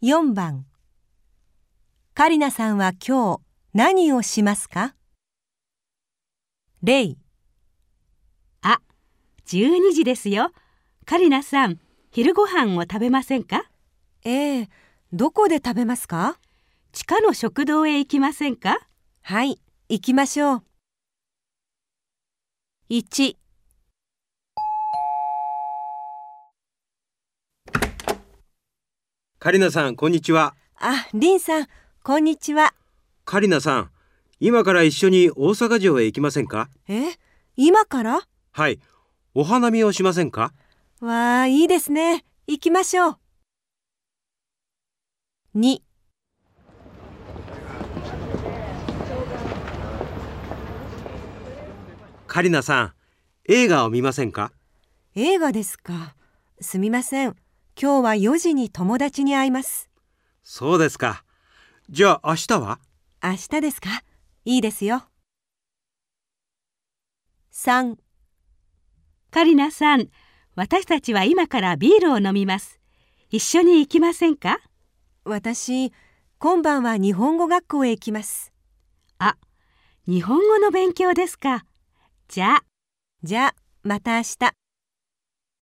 4番。カリナさんは今日何をしますか？例あ、12時ですよ。カリナさん、昼ご飯を食べませんか？ええどこで食べますか？地下の食堂へ行きませんか？はい、行きましょう。1カリナさん、こんにちは。あ、リンさん、こんにちは。カリナさん、今から一緒に大阪城へ行きませんか？え今から？はい。お花見をしませんか？わあ、いいですね。行きましょう。2カリナさん、映画を見ませんか？映画ですか。すみません。今日は4時に友達に会います。そうですか。じゃあ明日は？明日ですか？いいですよ。3カリナさん、私たちは今からビールを飲みます。一緒に行きませんか？私、今晩は日本語学校へ行きます。あ、日本語の勉強ですか。じゃあ。じゃあ、また明日。